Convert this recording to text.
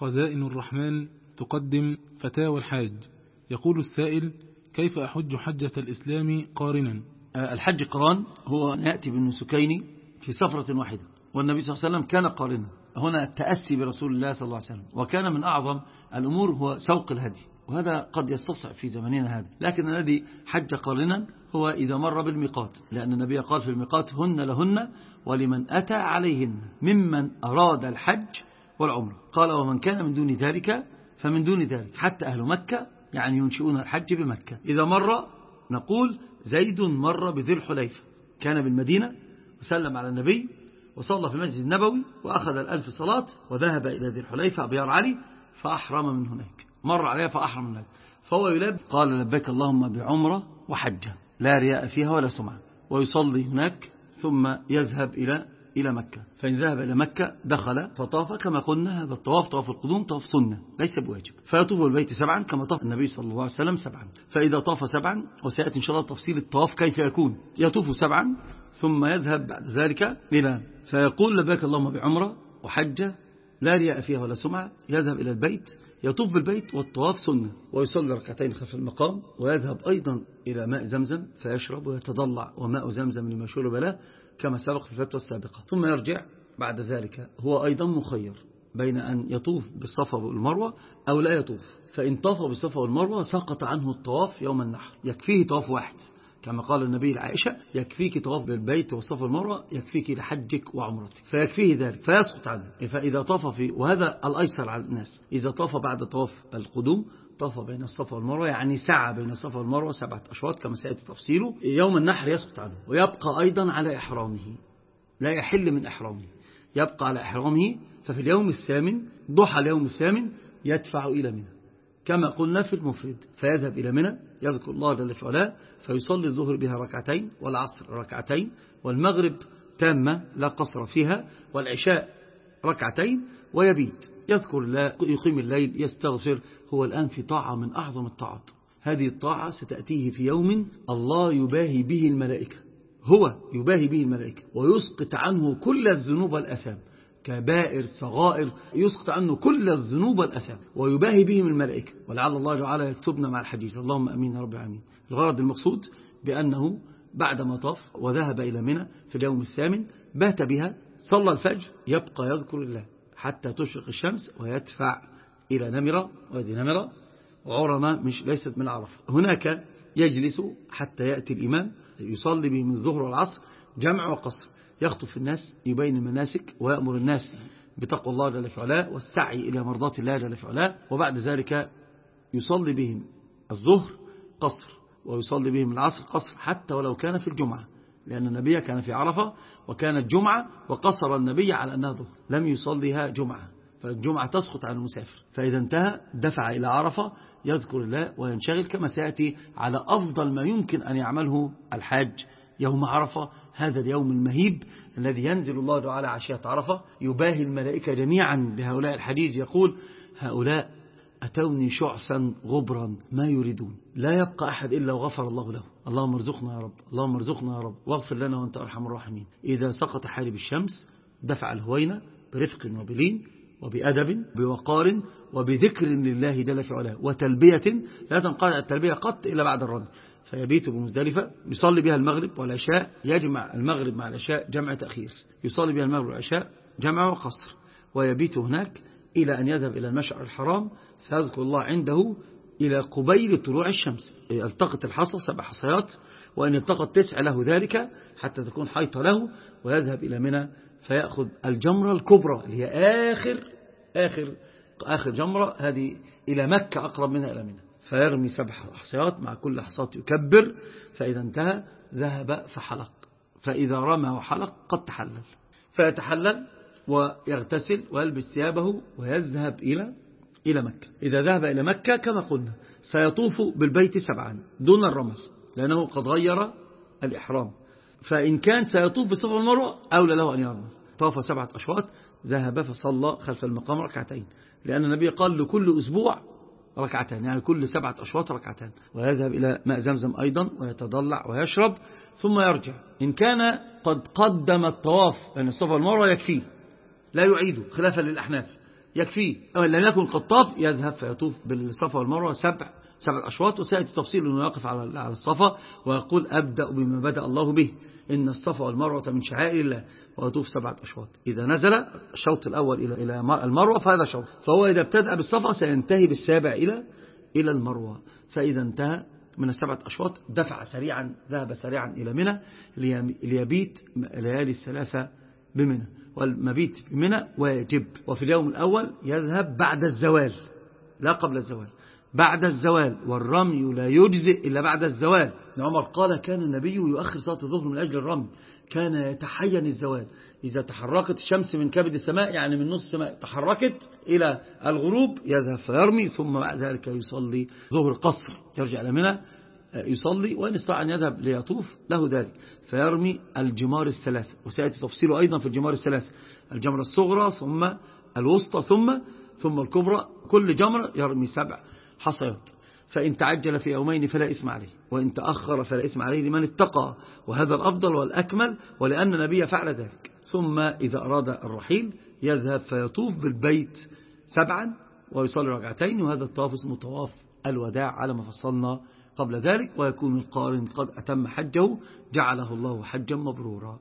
خزائن الرحمن تقدم فتاوى الحاج. يقول السائل كيف أحج حجة الإسلام قارنا؟ الحج قران هو أن يأتي بالنسكين في سفرة واحدة والنبي صلى الله عليه وسلم كان قارنا. هنا التأسي برسول الله صلى الله عليه وسلم وكان من أعظم الأمور هو سوق الهدي وهذا قد يستصعب في زماننا هذا. لكن الذي حج قارنا هو إذا مر بالميقات لأن النبي قال في الميقات هن لهن ولمن أتى عليهن ممن أراد الحج والعمرة. قال ومن كان من دون ذلك فمن دون ذلك. حتى أهل مكة يعني ينشئون الحج بمكة. إذا مر نقول زيد مر بذي الحليفة. كان بالمدينة وسلم على النبي وصلى في المسجد النبوي وأخذ الألف صلاة وذهب إلى ذي الحليفة أبيار علي فأحرم من هناك. مر عليها فأحرم من هناك. فهو يلب قال لبيك اللهم بعمرة وحجة لا رياء فيها ولا سمعة. ويصلي هناك ثم يذهب إلى إلى مكة. فإن ذهب إلى مكة دخل فطاف كما قلنا هذا الطواف طواف القدوم طواف سنة ليس بواجب. فيطوف البيت سبعا كما طاف النبي صلى الله عليه وسلم سبعا. فإذا طاف سبعا وسيأتي إن شاء الله تفصيل الطواف كيف يكون. يطوف سبعا ثم يذهب بعد ذلك إلى فيقول لباك اللهم بعمرة وحجة لا رياء فيها ولا سمعة يذهب إلى البيت يطوف بالبيت والطواف سنة. ويصلي ركعتين خلف المقام ويذهب أيضا إلى ماء زمزم فيشرب ويتضلع وماء زمزم لما شرب له كما سبق في الفتوى السابقة. ثم يرجع بعد ذلك هو أيضا مخير بين أن يطوف بالصفا والمروة أو لا يطوف. فإن طاف بالصفا والمروة سقط عنه الطواف يوم النحر يكفيه طواف واحد. كما قال النبي العائشة يكفيك طواف بالبيت والصفا والمروة يكفيك لحجك وعمرتك. فيكفيه ذلك فيسقط عنه. فإذا طاف في وهذا الأيسر على الناس. إذا طاف بعد طواف القدوم طاف بين الصفا والمروة يعني سعى بين الصفا والمروة سبعة أشواط كما سيأتي تفصيله يوم النحر يسقط عنه. ويبقى أيضا على إحرامه. لا يحل من إحرامه. يبقى على إحرامه ففي اليوم الثامن ضحى اليوم الثامن يدفع إلى منى. كما قلنا في المفرد. فيذهب إلى منى يذكر الله جل في علاه فيصلي الظهر بها ركعتين والعصر ركعتين والمغرب تامة لا قصر فيها والعشاء ركعتين ويبيت. يذكر الله يقيم الليل يستغفر هو الآن في طاعة من أعظم الطاعات. هذه الطاعة ستأتيه في يوم الله يباهي به الملائكة. هو يباهي به الملائكة ويسقط عنه كل الذنوب والأثام. كبائر صغائر يسقط عنه كل الذنوب والأثام ويباهي بهم الملائكة ولعل الله تعالى يكتبنا مع الحديث. اللهم أمين يا رب العالمين. الغرض المقصود بأنه بعدما طاف وذهب إلى منى في اليوم الثامن بات بها صلى الفجر يبقى يذكر الله حتى تشرق الشمس ويدفع إلى نمرة وهذه نمرة عرنا مش ليست من عرفة. هناك يجلس حتى يأتي الإمام يصلي به من الظهر والعصر جمع وقصر. يخطف الناس يبين المناسك ويأمر الناس بتقوى الله جل في علاه والسعي إلى مرضاة الله جل في علاه وبعد ذلك يصلي بهم الظهر قصر ويصلي بهم العصر قصر حتى ولو كان في الجمعة لأن النبي كان في عرفة وكانت جمعة وقصر النبي على أنها ظهر لم يصليها جمعة فالجمعة تسقط عن المسافر فإذا انتهى دفع إلى عرفة يذكر الله وينشغل كما سيأتي على أفضل ما يمكن أن يعمله الحاج يوم عرفة هذا اليوم المهيب الذي ينزل الله تعالى عشية عرفة يباهي الملائكة جميعا بهؤلاء الحديث. يقول هؤلاء أتوني شعثا غبرا ما يريدون. لا يبقى أحد إلا وغفر الله له. اللهم ارزقنا يا رب اللهم ارزقنا يا رب. واغفر لنا وأنت أرحم الراحمين. إذا سقط حالب الشمس دفع الهوينة برفق وبلين وبأدب بوقار وبذكر لله جل في علاه. وتلبية لا تنقطع التلبية قط إلا بعد الرمي. فيبيت بمزدلفة يصلي بها المغرب والعشاء يجمع المغرب مع العشاء جمع تأخير. يصلي بها المغرب والعشاء جمع وقصر. ويبيت هناك إلى أن يذهب إلى المشعر الحرام فيذكر الله عنده إلى قبيل طلوع الشمس. يلتقط الحصى سبع حصيات وأن يلتقط تسع له ذلك حتى تكون حيطة له ويذهب إلى منى فيأخذ الجمرة الكبرى اللي هي آخر آخر آخر جمرة هذه إلى مكة أقرب منها إلى منى. فيرمي سبع حصيات مع كل حصاة يكبر فإذا انتهى ذهب فحلق. فإذا رمى وحلق قد تحلل. فيتحلل ويغتسل ويلبس ثيابه ويذهب إلى إلى مكة. إذا ذهب إلى مكة كما قلنا سيطوف بالبيت سبعا دون الرمل لأنه قد غير الإحرام. فإن كان سيطوف بالصفا والمروة أولى له أن يرمل طاف سبعة أشواط ذهب فصلى خلف المقام ركعتين. لأن النبي قال لكل أسبوع ركعتان يعني كل سبعة أشواط ركعتان. ويذهب إلى ماء زمزم أيضا ويتضلع ويشرب ثم يرجع. إن كان قد قدم الطواف يعني الصفا والمروة يكفيه لا يعيده خلافا للأحناف يكفيه. أما لم يكن قد طاف يذهب فيطوف بالصفا والمروة سبع. سبع أشواط وسيأتي تفصيل أنه يقف على الصفا ويقول أبدأ بما بدأ الله به. إن الصفا والمروة من شعائر الله ويطوف سبعة أشواط. إذا نزل الشوط الأول إلى إلى المروة فهذا شوط. فهو إذا ابتدأ بالصفا سينتهي بالسابع إلى إلى المروة. فإذا انتهى من السبعة أشواط دفع سريعا ذهب سريعا إلى منى ليبيت ليالي الثلاثة بمنى. والمبيت بمنى واجب. وفي اليوم الأول يذهب بعد الزوال لا قبل الزوال. بعد الزوال والرمي لا يجزئ إلا بعد الزوال. عمر قال كان النبي يؤخر صلاة الظهر من أجل الرمي كان يتحين الزوال. إذا تحركت الشمس من كبد السماء يعني من نص السماء تحركت إلى الغروب يذهب فيرمي ثم بعد ذلك يصلي ظهر قصر يرجع إلى منى يصلي وإن استطاع أن يذهب ليطوف له ذلك. فيرمي الجمار الثلاث وسيأتي تفصيله أيضا في الجمار الثلاث الجمرة الصغرى ثم الوسطى ثم ثم الكبرى. كل جمرة يرمي سبع. حصيات فإن تعجل في يومين فلا إثم عليه وإن تأخر فلا إثم عليه لمن اتقى وهذا الأفضل والأكمل ولأن النبي فعل ذلك. ثم إذا أراد الرحيل يذهب فيطوف بالبيت سبعا ويصلي ركعتين وهذا الطواف اسمه طواف الوداع على ما فصلنا قبل ذلك ويكون القارن قد أتم حجه جعله الله حجا مبرورا.